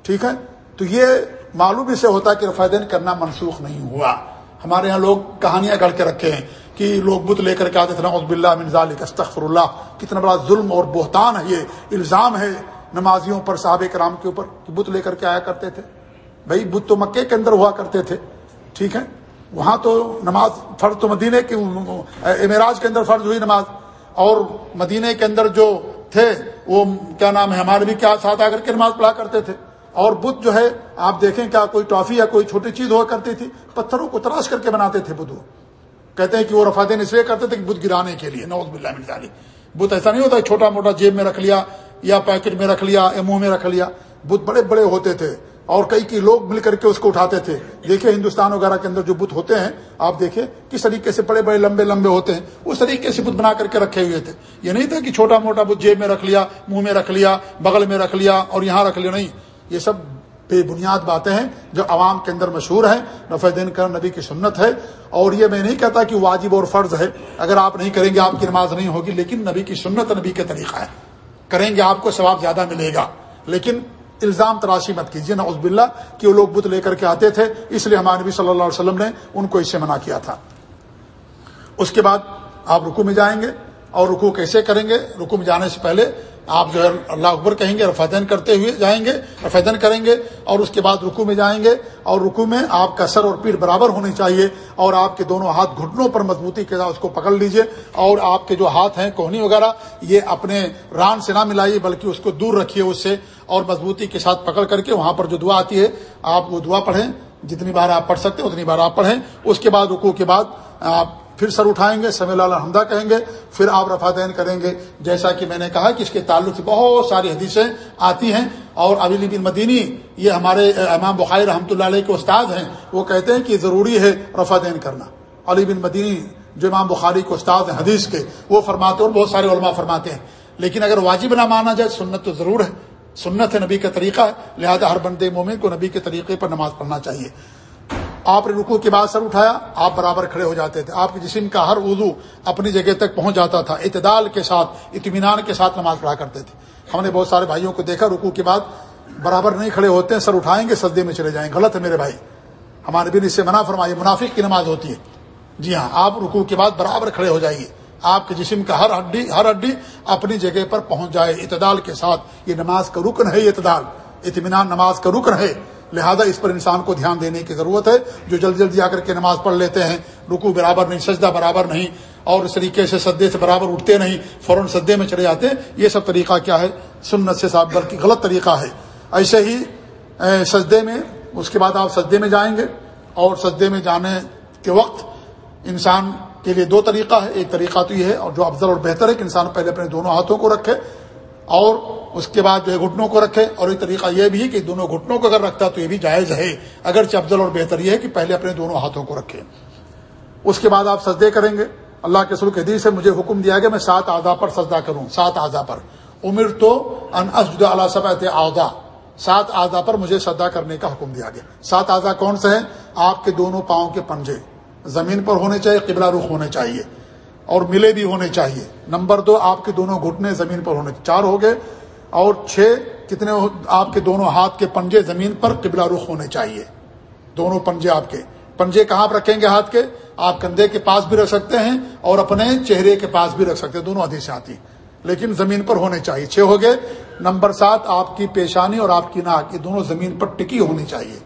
ٹھیک ہے؟ تو یہ معلوم اس سے ہوتا ہے کہ رفا دین کرنا منسوخ نہیں ہوا۔ ہمارے یہاں لوگ کہانیاں گڑھ کے رکھے ہیں کہ لوگ بت لے کر کے آتے تھے عزب اللہ منظال استخر اللہ کتنا بڑا ظلم اور بہتان ہے، یہ الزام ہے نمازیوں پر، صحابہ کرام کے اوپر کہ بت لے کر کے آیا کرتے تھے۔ بھائی، بت تو مکے کے اندر ہوا کرتے تھے، ٹھیک ہے؟ وہاں تو نماز فرض تو مدینے کی امراج کے اندر فرض ہوئی نماز۔ اور مدینے کے اندر جو تھے، وہ کیا نام ہے، ہمارے بھی کیا ساتھ آ کر کے نماز پڑھا کرتے تھے۔ اور بت جو ہے، آپ دیکھیں کیا کوئی ٹافی یا کوئی چھوٹی چیز ہوا کرتی تھی، پتھروں کو تراش کر کے بناتے تھے بدھو کہتے ہیں کہ وہ رفادین اس لیے کرتے تھے کہ بت گرانے کے لیے۔ نوز بلّہ مل بت ایسا نہیں ہوتا چھوٹا موٹا جیب میں رکھ لیا یا پیکٹ میں رکھ لیا یا منہ میں رکھ لیا۔ بت بڑے بڑے ہوتے تھے اور کئی کئی لوگ مل کر کے اس کو اٹھاتے تھے۔ دیکھیں ہندوستان وغیرہ کے اندر جو بت ہوتے ہیں، آپ دیکھیں کس طریقے سے بڑے بڑے لمبے لمبے ہوتے ہیں، اس طریقے سے بت بنا کر کے رکھے ہوئے تھے۔ یہ نہیں تھا کہ چھوٹا موٹا بت جیب میں رکھ لیا، منہ میں رکھ لیا، بغل میں رکھ لیا اور یہاں رکھ لیا، نہیں۔ یہ سب بے بنیاد باتیں ہیں جو عوام کے اندر مشہور ہیں، نفع دین کر نبی کی سنت ہے، اور یہ میں نہیں کہتا کہ واجب اور فرض ہے۔ اگر آپ نہیں کریں گے، آپ کی نماز نہیں ہوگی، لیکن نبی کی سنت نبی کا طریقہ ہے۔ کریں گے، آپ کو ثواب زیادہ ملے گا۔ لیکن الزام تراشی مت کیجیے نا عزب اللہ کہ وہ لوگ بت لے کر کے آتے تھے۔ اس لیے ہمارے نبی صلی اللہ علیہ وسلم نے ان کو اس سے منع کیا تھا۔ اس کے بعد آپ رکو میں جائیں گے، اور رکو کیسے کریں گے؟ رکو میں جانے سے پہلے آپ جو ہے اللہ اکبر کہیں گے رفیدن کرتے ہوئے جائیں گے رفیدن کریں گے اور اس کے بعد رکو میں جائیں گے اور رکو میں آپ کا سر اور پیٹ برابر ہونی چاہیے اور آپ کے دونوں ہاتھ گھٹنوں پر مضبوطی کے ساتھ اس کو پکڑ لیجیے اور آپ کے جو ہاتھ ہیں کوہنی وغیرہ، یہ اپنے ران سے نہ ملائیے بلکہ اس کو دور رکھیے اس سے اور مضبوطی کے ساتھ پکڑ کر کے وہاں پر جو دعا آتی ہے، آپ وہ دعا پڑھیں، جتنی بار آپ پڑھ سکتے اتنی بار آپ پڑھیں۔ اس کے بعد رکو کے بعد آپ پھر سر اٹھائیں گے سمی اللہ حمدہ کہیں گے، پھر آپ رفا دین کریں گے۔ جیسا کہ میں نے کہا کہ اس کے تعلق سے بہت ساری حدیثیں آتی ہیں اور ابلی بن مدینی، یہ ہمارے امام بخاری رحمۃ اللہ علیہ کے استاد ہیں، وہ کہتے ہیں کہ ضروری ہے رفا دین کرنا۔ علی بن مدینی جو امام بخاری کے استاد ہیں حدیث کے، وہ فرماتے اور بہت سارے علماء فرماتے ہیں۔ لیکن اگر واجب نہ مانا جائے، سنت تو ضرور ہے۔ سنت ہے نبی کا طریقہ ہے، لہذا ہر بندے مومن کو نبی کے طریقے پر نماز پڑھنا چاہیے۔ آپ نے رکو کے بعد سر اٹھایا، آپ برابر کھڑے ہو جاتے تھے۔ آپ کے جسم کا ہر وضو اپنی جگہ تک پہنچ جاتا تھا۔ اعتدال کے ساتھ، اطمینان کے ساتھ نماز پڑھا کرتے تھے۔ ہم نے بہت سارے بھائیوں کو دیکھا رکو کے بعد برابر نہیں کھڑے ہوتے ہیں، سر اٹھائیں گے، سجدے میں چلے جائیں۔ غلط ہے میرے بھائی۔ ہمارے بھی اس سے منع فرمائیے منافق کی نماز ہوتی ہے۔ جی ہاں آپ رکو کے بعد برابر کھڑے ہو جائیے۔ آپ کے جسم کا ہر ہڈی ہر ہڈی اپنی جگہ پر پہنچ جائے۔ اعتدال کے ساتھ، یہ نماز کا رکن ہے اعتدال۔ اطمینان نماز کا رکن ہے۔ لہذا اس پر انسان کو دھیان دینے کی ضرورت ہے۔ جو جلدی جلدی آ کر کے نماز پڑھ لیتے ہیں رکو برابر نہیں، سجدہ برابر نہیں، اور اس طریقے سے سدے سے برابر اٹھتے نہیں، فوراً سدے میں چلے جاتے ہیں، یہ سب طریقہ کیا ہے؟ سنت سے صاحب بلکہ غلط طریقہ ہے۔ ایسے ہی سجدے میں، اس کے بعد آپ سجدے میں جائیں گے، اور سجدے میں جانے کے وقت انسان کے لیے دو طریقہ ہے۔ ایک طریقہ تو یہ ہے، اور جو افضل اور بہتر ہے، کہ انسان پہلے اپنے دونوں ہاتھوں کو رکھے اور اس کے بعد جو ہے گھٹنوں کو رکھے اور ایک طریقہ یہ بھی ہے کہ دونوں گھٹنوں کو اگر رکھتا تو یہ بھی جائز ہے اگرچہ افضل اور بہتر یہ ہے کہ پہلے اپنے دونوں ہاتھوں کو رکھے۔ اس کے بعد آپ سجدے کریں گے۔ اللہ کے سلک حدیث سے مجھے حکم دیا گیا، میں سات اعضا پر سجدہ کروں، سات اعضا پر۔ عمر تو ان اسجد اللہ سب اعضا سات اعضا پر مجھے سجدہ کرنے کا حکم دیا گیا۔ سات اعضا کون سے ہیں؟ آپ کے دونوں پاؤں کے پنجے۔ زمین پر ہونے چاہیے، قبلہ رخ ہونے چاہیے۔ اور ملے بھی ہونے چاہیے۔ نمبر دو، آپ کے دونوں گھٹنے زمین پر ہونے، چار ہو گئے۔ اور چھ، کتنے آپ کے دونوں ہاتھ کے پنجے زمین پر قبلہ رخ ہونے چاہیے۔ دونوں پنجے آپ کے۔ پنجے کہاں پر رکھیں گے ہاتھ کے؟ آپ کندھے کے پاس بھی رکھ سکتے ہیں اور اپنے چہرے کے پاس بھی رکھ سکتے ہیں، دونوں حدیث آتی لیکن زمین پر ہونے چاہیے۔ چھ ہو گئے۔ نمبر سات، آپ کی پیشانی اور آپ کی ناک، یہ دونوں زمین پر ٹکی ہونی چاہیے۔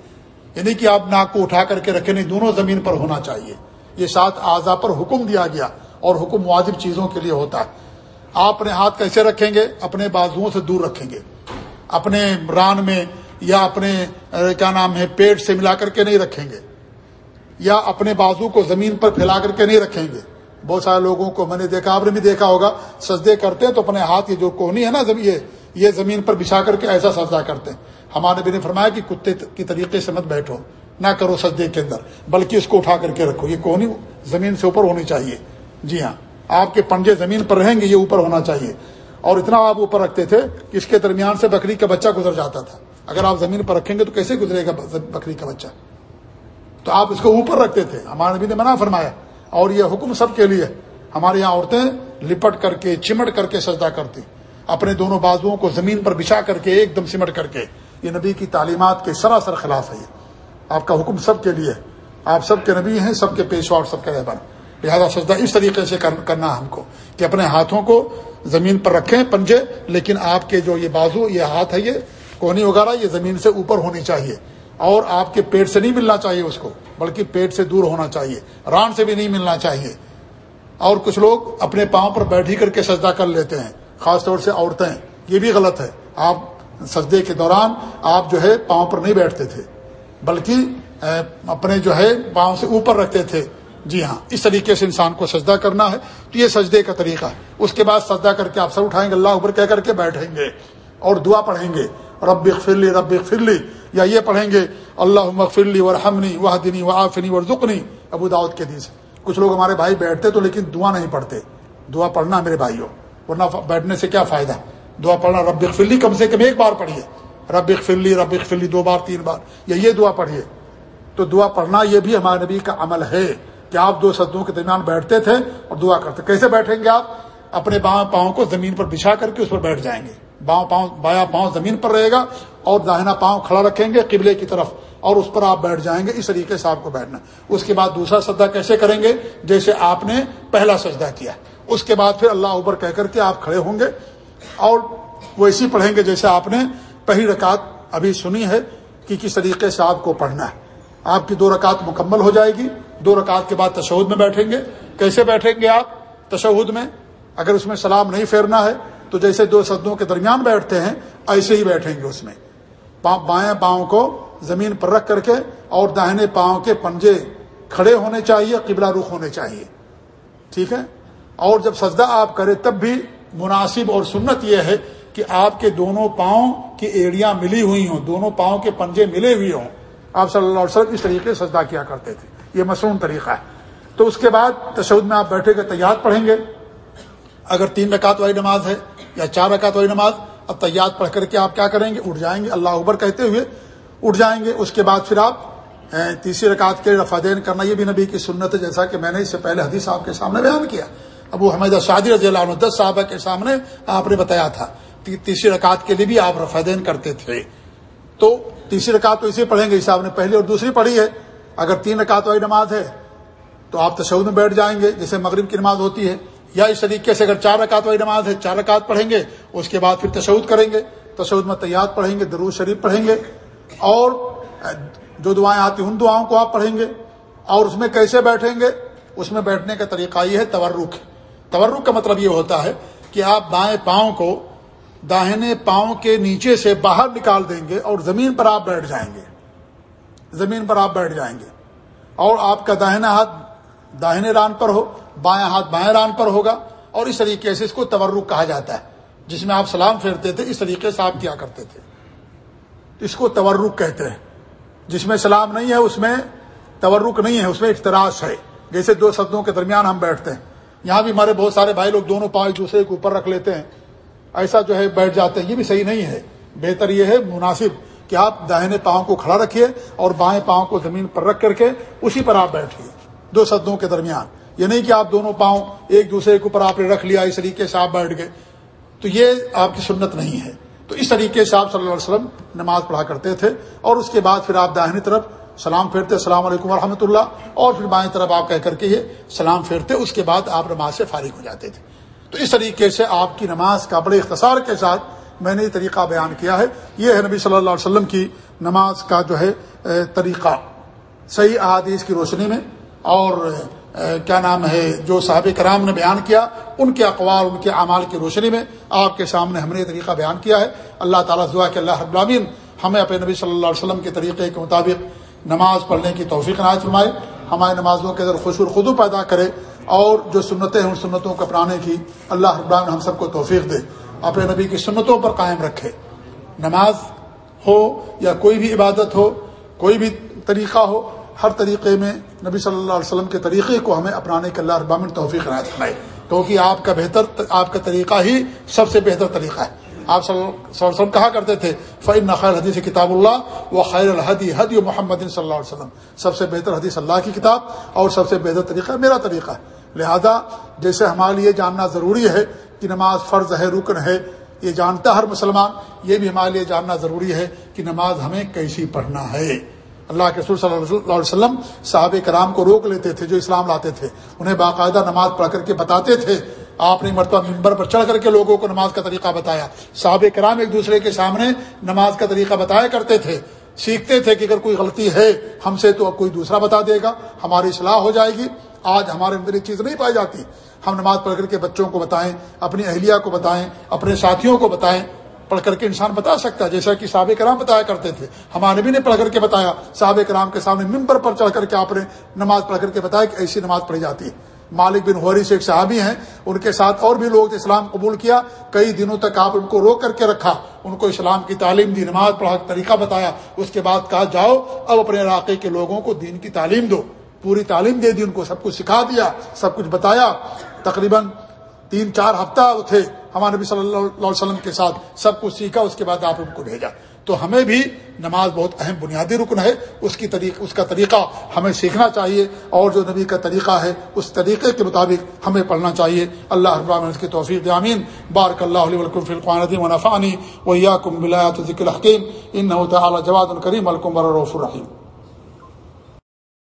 یعنی کہ آپ ناک کو اٹھا کر کے رکھیں، نہیں، دونوں زمین پر ہونا چاہیے۔ یہ سات اعضا پر حکم دیا گیا۔ اور حکم واجب چیزوں کے لیے ہوتا ہے۔ آپ اپنے ہاتھ کیسے رکھیں گے؟ اپنے بازوؤں سے دور رکھیں گے۔ اپنے ران میں یا اپنے کیا نام ہے، پیٹ سے ملا کر کے نہیں رکھیں گے۔ یا اپنے بازو کو زمین پر پھیلا کر کے نہیں رکھیں گے۔ بہت سارے لوگوں کو میں نے دیکھا، آپ نے بھی دیکھا ہوگا، سجدے کرتے ہیں تو اپنے ہاتھ، یہ جو کونی ہے نا یہ یہ زمین پر بچھا کر کے ایسا سجدہ کرتے ہیں۔ ہمارے بھی نے فرمایا کہ کتے کی طریقے سے مت بیٹھو، نہ کرو سجدے کے اندر، بلکہ اس کو اٹھا کر کے رکھو۔ یہ کونی زمین سے اوپر ہونی چاہیے۔ جی ہاں۔ آپ کے پنجے زمین پر رہیں گے، یہ اوپر ہونا چاہیے۔ اور اتنا آپ اوپر رکھتے تھے کہ اس کے درمیان سے بکری کا بچہ گزر جاتا تھا۔ اگر آپ زمین پر رکھیں گے تو کیسے گزرے گا بکری کا بچہ؟ تو آپ اس کو اوپر رکھتے تھے۔ ہمارے نبی نے منع فرمایا۔ اور یہ حکم سب کے لیے۔ ہمارے یہاں عورتیں لپٹ کر کے، چمٹ کر کے سجدہ کرتی۔ اپنے دونوں بازوؤں کو زمین پر بچھا کر کے ایک دم سمٹ کر کے۔ یہ نبی کی تعلیمات کے سراسر خلاف ہے یہ۔ آپ کا حکم سب کے لیے۔ آپ سب کے نبی ہیں، سب کے پیشوا اور سب کے رہبر۔ لہٰذا سجدہ اس طریقے سے کرنا ہم کو کہ اپنے ہاتھوں کو زمین پر رکھیں پنجے، لیکن آپ کے جو یہ بازو، یہ ہاتھ ہے، یہ کونی وغیرہ، یہ زمین سے اوپر ہونی چاہیے اور آپ کے پیٹ سے نہیں ملنا چاہیے اس کو، بلکہ پیٹ سے دور ہونا چاہیے، ران سے بھی نہیں ملنا چاہیے۔ اور کچھ لوگ اپنے پاؤں پر بیٹھی کر کے سجدہ کر لیتے ہیں، خاص طور سے عورتیں، یہ بھی غلط ہے۔ آپ سجدے کے دوران آپ جو ہے پاؤں پر نہیں بیٹھتے تھے، بلکہ اپنے جو ہے پاؤں سے اوپر رکھتے تھے۔ جی ہاں اس طریقے سے انسان کو سجدہ کرنا ہے۔ تو یہ سجدے کا طریقہ ہے۔ اس کے بعد سجدہ کر کے آپ سر اٹھائیں گے، اللہ اوپر کہہ کر کے بیٹھیں گے اور دعا پڑھیں گے۔ رب فرلی رب فرلی یا یہ پڑھیں گے اللہ فرلی و رحمنی وہ دنی و آفنی ابو داود کے دن سے کچھ لوگ ہمارے بھائی بیٹھتے تو لیکن دعا نہیں پڑھتے۔ دعا پڑھنا میرے بھائیوں، ورنہ بیٹھنے سے کیا فائدہ؟ دعا پڑھنا رب فلی کم سے کم ایک بار پڑھیے۔ رب فلی رب فلی دو بار، تین بار، یا یہ دعا پڑھیے۔ تو دعا پڑھنا یہ بھی ہمارے نبی کا عمل ہے۔ کہ آپ دو سدوں کے درمیان بیٹھتے تھے اور دعا کرتے کیسے بیٹھیں گے آپ؟ اپنے باؤں پاؤں کو زمین پر بچھا کر کے اس پر بیٹھ جائیں گے۔ باؤں پاؤں، بایا پاؤں زمین پر رہے گا اور داہنا پاؤں کھڑا رکھیں گے قبلے کی طرف اور اس پر آپ بیٹھ جائیں گے۔ اس طریقے سے آپ کو بیٹھنا۔ اس کے بعد دوسرا سجدہ کیسے کریں گے؟ جیسے آپ نے پہلا سجدہ کیا۔ اس کے بعد پھر اللہ اوپر کہہ کر کے آپ کھڑے ہوں گے اور وہ اسی پڑھیں گے جیسے آپ نے پہلی رکعت ابھی سنی ہے کہ کس طریقے سے آپ کو پڑھنا ہے۔ آپ کی دو رکعت مکمل ہو جائے گی۔ دو رکعت کے بعد تشہد میں بیٹھیں گے۔ کیسے بیٹھیں گے آپ تشہد میں؟ اگر اس میں سلام نہیں پھیرنا ہے، تو جیسے دو سدوں کے درمیان بیٹھتے ہیں، ایسے ہی بیٹھیں گے اس میں۔ بائیں پاؤں کو زمین پر رکھ کر کے اور داہنے پاؤں کے پنجے کھڑے ہونے چاہیے، قبلہ رخ ہونے چاہیے۔ ٹھیک ہے؟ اور جب سجدہ آپ کریں، تب بھی مناسب اور سنت یہ ہے کہ آپ کے دونوں پاؤں کی ایڑیاں ملی ہوئی ہوں، دونوں پاؤں کے پنجے ملے ہوئے ہوں۔ آپ صلی اللہ علیہ وسلم اس طریقے سے سجدہ کیا کرتے تھے۔ یہ مصنون طریقہ ہے۔ تو اس کے بعد تشود میں آپ بیٹھے گا، تیاد پڑھیں گے۔ اگر تین رکعت والی نماز ہے یا چار رکعت والی نماز، اب تیاد پڑھ کر کے آپ کیا کریں گے؟ اٹھ جائیں گے۔ اللہ اکبر کہتے ہوئے اٹھ جائیں گے۔ اس کے بعد پھر آپ تیسری رکعت کے رفادین کرنا۔ یہ بھی نبی کی سنت ہے، جیسا کہ میں نے اس سے پہلے حدیث آپ کے سامنے بیان کیا۔ ابو حمید شادی رضی اللہ عنہ، دس صحابہ کے سامنے آپ نے بتایا تھا۔ تیسری رکعت کے لیے بھی آپ رفادین کرتے تھے۔ تو تیسری رکعت تو اسے پڑھیں گے آپ نے پہلی اور دوسری پڑھی ہے۔ اگر تین رکعت والی نماز ہے تو آپ تشود میں بیٹھ جائیں گے، جیسے مغرب کی نماز ہوتی ہے، یا اس طریقے سے اگر چار رکعت والی نماز ہے، چار رکعت پڑھیں گے، اس کے بعد پھر تشود کریں گے تشود میں تیات پڑھیں گے، درود شریف پڑھیں گے، اور جو دعائیں آتی ہیں، ان دعاؤں کو آپ پڑھیں گے، اور اس میں کیسے بیٹھیں گے، اس میں بیٹھنے کا طریقہ یہ ہے، تورک۔ تورک کا مطلب یہ ہوتا ہے کہ آپ بائیں پاؤں کو داہنے پاؤں کے نیچے سے باہر نکال دیں گے اور زمین پر آپ بیٹھ جائیں گے۔ زمین پر آپ بیٹھ جائیں گے۔ اور آپ کا داہنا ہاتھ داہنے ران پر ہو، بائیں ہاتھ بائیں ران پر ہوگا۔ اور اس طریقے سے اس کو تورک کہا جاتا ہے، جس میں آپ سلام پھیرتے تھے، اس طریقے سے آپ کیا کرتے تھے۔ اس کو تورک کہتے ہیں، جس میں سلام نہیں ہے، اس میں تورک نہیں ہے، اس میں اختراش ہے۔ جیسے دو سدوں کے درمیان ہم بیٹھتے ہیں۔ یہاں بھی ہمارے بہت سارے بھائی لوگ دونوں پاؤں ایک دوسرے کے اوپر رکھ لیتے ہیں۔ ایسا جو ہے بیٹھ جاتے ہیں، یہ بھی صحیح نہیں ہے۔ بہتر یہ ہے، مناسب۔ کہ آپ داہنے پاؤں کو کھڑا رکھیے اور بائیں پاؤں کو زمین پر رکھ کر کے اسی پر آپ بیٹھیے، دو سدوں کے درمیان۔ یہ نہیں کہ آپ دونوں پاؤں ایک دوسرے کے اوپر آپ نے رکھ لیا، اس طریقے سے آپ بیٹھ گئے۔ تو یہ آپ کی سنت نہیں ہے۔ تو اس طریقے سے آپ صلی اللہ علیہ وسلم نماز پڑھا کرتے تھے اور اس کے بعد پھر آپ داہنی طرف سلام پھیرتے، السلام علیکم ورحمۃ اللہ۔ اور پھر بائیں طرف آپ کہہ کر کے یہ سلام پھیرتے، اس کے بعد آپ نماز سے فارغ ہو جاتے تھے۔ تو اس طریقے سے آپ کی نماز کا بڑے اختصار کے ساتھ میں نے یہ طریقہ بیان کیا ہے۔ یہ ہے نبی صلی اللہ علیہ وسلم کی نماز کا جو ہے طریقہ۔ صحیح احادیث کی روشنی میں اور کیا نام ہے، جو صاحب کرام نے بیان کیا، ان کے اقوال، ان کے اعمال کی روشنی میں آپ کے سامنے ہم نے یہ طریقہ بیان کیا ہے۔ اللہ تعالیٰ دعا کہ اللہ رب العالمین ہمیں اپنے نبی صلی اللہ علیہ وسلم کے طریقے کے مطابق نماز پڑھنے کی توفیق ناز فرمائے ہماری نمازوں کے اندر خوش خدو پیدا کرے اور جو سنتیں ہیں، ان سنتوں کو اپنانے کی اللہ ابراہین ہم سب کو توفیق دے۔ اپنے نبی کی سنتوں پر قائم رکھے۔ نماز ہو یا کوئی بھی عبادت ہو، کوئی بھی طریقہ ہو، ہر طریقے میں نبی صلی اللہ علیہ وسلم کے طریقے کو ہمیں اپنانے کے اللہ ابامن توفیق عنایت فرمائے۔ کیونکہ آپ کا بہتر آپ کا طریقہ ہی سب سے بہتر طریقہ ہے۔ آپ صلی اللہ علیہ وسلم کہا کرتے تھے فعن خیر حدیث کتاب اللہ و خیر الحدی حدی محمد صلی اللہ علیہ وسلم۔ سب سے بہتر حدیث اللہ کی کتاب اور سب سے بہتر طریقہ میرا طریقہ ہے۔ لہذا جیسے ہمارے لیے جاننا ضروری ہے کہ نماز فرض ہے، رکن ہے، یہ جانتا ہر مسلمان، یہ بھی ہمارے لیے جاننا ضروری ہے کہ نماز ہمیں کیسی پڑھنا ہے۔ اللہ کے رسول صلی اللہ علیہ وسلم صحابہ کرام کو روک لیتے تھے، جو اسلام لاتے تھے، انہیں باقاعدہ نماز پڑھ کر کے بتاتے تھے۔ آپ نے مرتبہ ممبر پر چڑھ کر کے لوگوں کو نماز کا طریقہ بتایا۔ صحابہ کرام ایک دوسرے کے سامنے نماز کا طریقہ بتایا کرتے تھے۔ سیکھتے تھے کہ اگر کوئی غلطی ہے، ہم سے تو کوئی دوسرا بتا دے گا، ہماری اصلاح ہو جائے گی۔ آج ہمارے اندر یہ چیز نہیں پائی جاتی۔ ہم نماز پڑھ کر کے بچوں کو بتائیں، اپنی اہلیہ کو بتائیں، اپنے ساتھیوں کو بتائیں۔ پڑھ کر کے انسان بتا سکتا ہے، جیسا کہ صحابہ کرام بتایا کرتے تھے۔ ہمارے نبی نے پڑھ کر کے بتایا۔ صحابہ کرام کے سامنے ممبر پر چڑھ کر کے آپ نے نماز پڑھ کر کے بتایا کہ ایسی نماز پڑھی جاتی۔ ہے مالک بن ہوری سے ایک صحابی ہیں، ان کے ساتھ اور بھی لوگ اسلام قبول کیا۔ کئی دنوں تک آپ ان کو روک کر کے رکھا۔ ان کو اسلام کی تعلیم دی، نماز پڑھا، طریقہ بتایا۔ اس کے بعد کہا، جاؤ، اب اپنے علاقے کے لوگوں کو دین کی تعلیم دو۔ پوری تعلیم دے دی، ان کو سب کچھ سکھا دیا، سب کچھ بتایا۔ تقریباً تین چار ہفتہ تھے ہمارے نبی صلی اللہ علیہ وسلم کے ساتھ، سب کچھ سیکھا، اس کے بعد آپ ان کو بھیجا۔ تو ہمیں بھی نماز بہت اہم بنیادی رکن ہے، اس کی طریق، اس کا طریقہ ہمیں سیکھنا چاہیے اور جو نبی کا طریقہ ہے، اس طریقے کے مطابق ہمیں پڑھنا چاہیے۔ اللہ ابراہم اس کی توفیق دامین بارک اللہ علیہ ولکم فلقان و نفانی ویا کم بلایات ذکر الحکیم۔ ان تعلیٰ جواد الکریم الکم الرف الرحیم۔